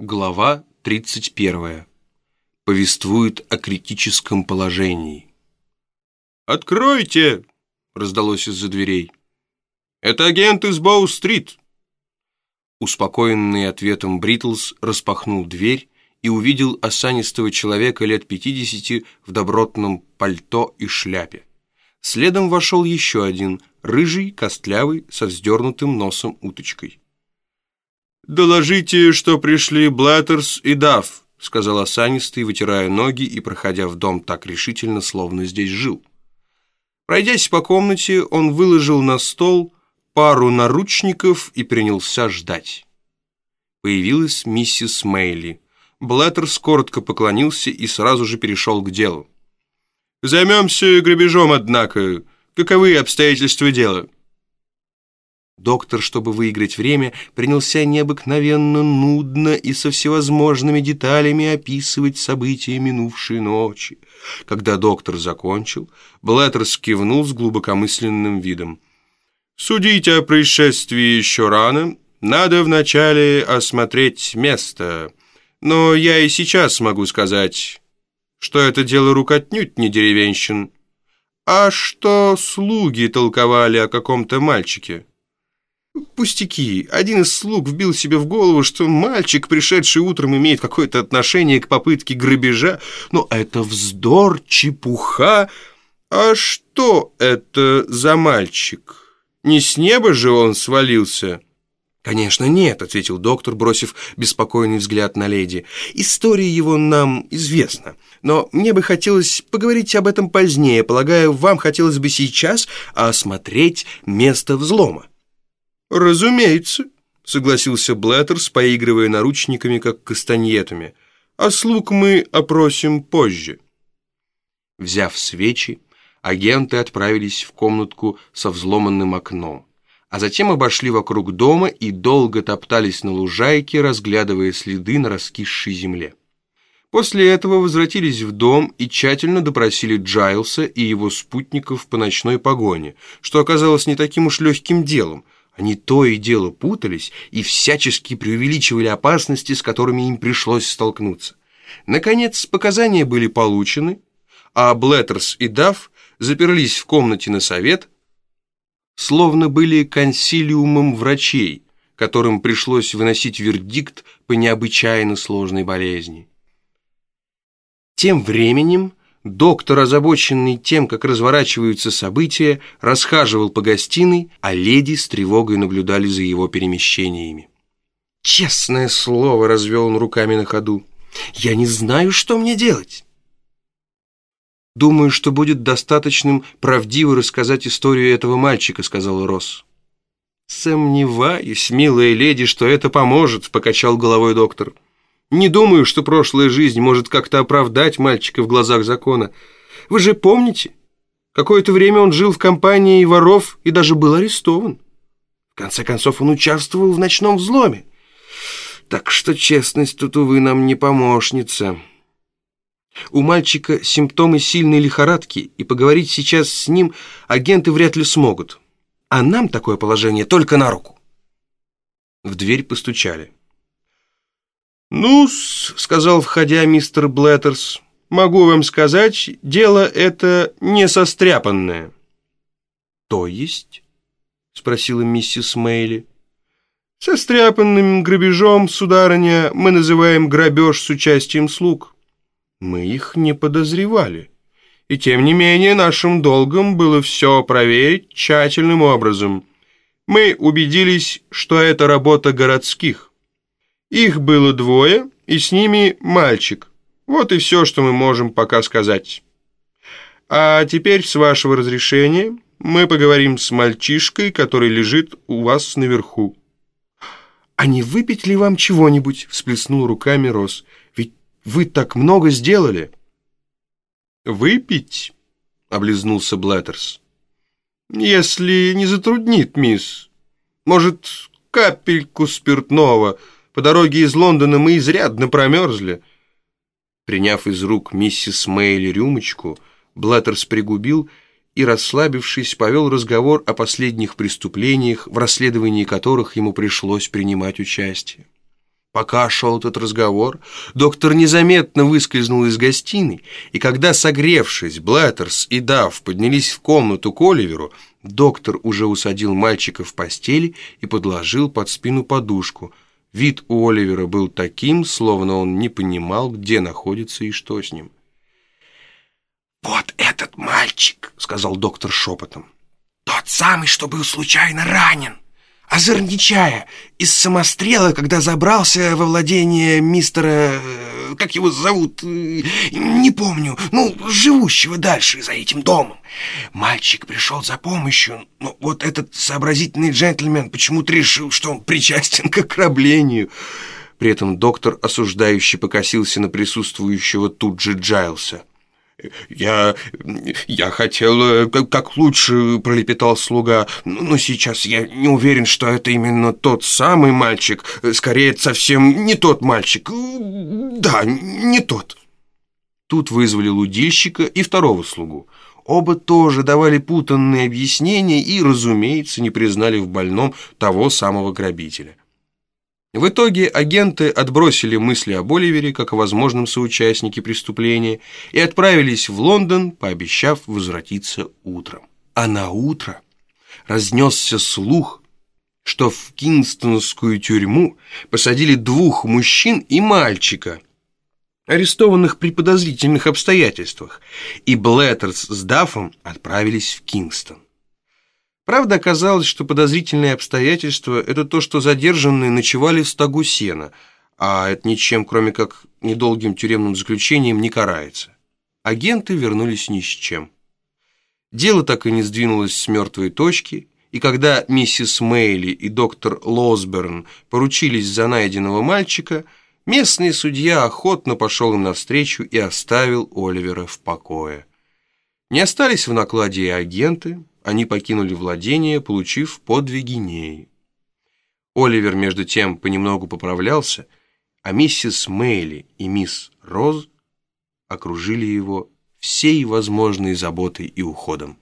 Глава 31. Повествует о критическом положении. «Откройте!» — раздалось из-за дверей. «Это агент из Боу-стрит!» Успокоенный ответом Бритлс распахнул дверь и увидел осанистого человека лет пятидесяти в добротном пальто и шляпе. Следом вошел еще один, рыжий, костлявый, со вздернутым носом уточкой. «Доложите, что пришли Блеттерс и Дафф», — сказал осанистый, вытирая ноги и проходя в дом так решительно, словно здесь жил. Пройдясь по комнате, он выложил на стол пару наручников и принялся ждать. Появилась миссис Мейли. Блеттерс коротко поклонился и сразу же перешел к делу. «Займемся грабежом, однако. Каковы обстоятельства дела?» Доктор, чтобы выиграть время, принялся необыкновенно нудно и со всевозможными деталями описывать события минувшей ночи. Когда доктор закончил, Блэттерс кивнул с глубокомысленным видом. «Судить о происшествии еще рано. Надо вначале осмотреть место. Но я и сейчас могу сказать, что это дело рук отнюдь не деревенщин. А что слуги толковали о каком-то мальчике?» Пустяки. Один из слуг вбил себе в голову, что мальчик, пришедший утром, имеет какое-то отношение к попытке грабежа. Но это вздор, чепуха. А что это за мальчик? Не с неба же он свалился?» «Конечно нет», — ответил доктор, бросив беспокойный взгляд на леди. «История его нам известна, но мне бы хотелось поговорить об этом позднее. Полагаю, вам хотелось бы сейчас осмотреть место взлома». «Разумеется», — согласился Блэттерс, поигрывая наручниками, как кастаньетами. «А слуг мы опросим позже». Взяв свечи, агенты отправились в комнатку со взломанным окном, а затем обошли вокруг дома и долго топтались на лужайке, разглядывая следы на раскисшей земле. После этого возвратились в дом и тщательно допросили Джайлса и его спутников по ночной погоне, что оказалось не таким уж легким делом — они то и дело путались и всячески преувеличивали опасности, с которыми им пришлось столкнуться. Наконец, показания были получены, а Блеттерс и Дафф заперлись в комнате на совет, словно были консилиумом врачей, которым пришлось выносить вердикт по необычайно сложной болезни. Тем временем Доктор, озабоченный тем, как разворачиваются события, расхаживал по гостиной, а леди с тревогой наблюдали за его перемещениями. «Честное слово!» — развел он руками на ходу. «Я не знаю, что мне делать!» «Думаю, что будет достаточным правдиво рассказать историю этого мальчика», — сказал Росс. «Сомневаюсь, милая леди, что это поможет», — покачал головой доктор. Не думаю, что прошлая жизнь может как-то оправдать мальчика в глазах закона. Вы же помните? Какое-то время он жил в компании воров и даже был арестован. В конце концов, он участвовал в ночном взломе. Так что честность тут, увы, нам не помощница. У мальчика симптомы сильной лихорадки, и поговорить сейчас с ним агенты вряд ли смогут. А нам такое положение только на руку. В дверь постучали ну сказал, входя мистер Блеттерс, — «могу вам сказать, дело это не состряпанное». «То есть?» — спросила миссис Мейли. «Состряпанным грабежом, сударыня, мы называем грабеж с участием слуг. Мы их не подозревали, и тем не менее нашим долгом было все проверить тщательным образом. Мы убедились, что это работа городских». Их было двое, и с ними мальчик. Вот и все, что мы можем пока сказать. А теперь, с вашего разрешения, мы поговорим с мальчишкой, который лежит у вас наверху. «А не выпить ли вам чего-нибудь?» — всплеснул руками Рос. «Ведь вы так много сделали». «Выпить?» — облизнулся Блеттерс. «Если не затруднит, мисс. Может, капельку спиртного...» По дороге из Лондона мы изрядно промерзли». Приняв из рук миссис Мейли рюмочку, Блеттерс пригубил и, расслабившись, повел разговор о последних преступлениях, в расследовании которых ему пришлось принимать участие. Пока шел этот разговор, доктор незаметно выскользнул из гостиной, и когда, согревшись, Блэттерс и Дав поднялись в комнату к Оливеру, доктор уже усадил мальчика в постели и подложил под спину подушку. Вид у Оливера был таким, словно он не понимал, где находится и что с ним. «Вот этот мальчик», — сказал доктор шепотом, — «тот самый, что был случайно ранен» озорничая из самострела, когда забрался во владение мистера... Э, как его зовут? Э, не помню. Ну, живущего дальше за этим домом. Мальчик пришел за помощью, но вот этот сообразительный джентльмен почему-то решил, что он причастен к ограблению. При этом доктор осуждающий покосился на присутствующего тут же Джайлса. «Я... я хотел как, как лучше», — пролепетал слуга, «но сейчас я не уверен, что это именно тот самый мальчик. Скорее, совсем не тот мальчик. Да, не тот». Тут вызвали лудильщика и второго слугу. Оба тоже давали путанные объяснения и, разумеется, не признали в больном того самого грабителя. В итоге агенты отбросили мысли об Оливере как о возможном соучастнике преступления и отправились в Лондон, пообещав возвратиться утром. А на утро разнесся слух, что в Кингстонскую тюрьму посадили двух мужчин и мальчика, арестованных при подозрительных обстоятельствах, и Блеттерс с Даффом отправились в Кингстон. Правда, оказалось, что подозрительные обстоятельства – это то, что задержанные ночевали в стогу сена, а это ничем, кроме как недолгим тюремным заключением, не карается. Агенты вернулись ни с чем. Дело так и не сдвинулось с мертвой точки, и когда миссис Мейли и доктор Лосберн поручились за найденного мальчика, местный судья охотно пошел им навстречу и оставил Оливера в покое. Не остались в накладе и агенты, они покинули владение, получив по две гинеи. Оливер, между тем, понемногу поправлялся, а миссис Мейли и мисс Роз окружили его всей возможной заботой и уходом.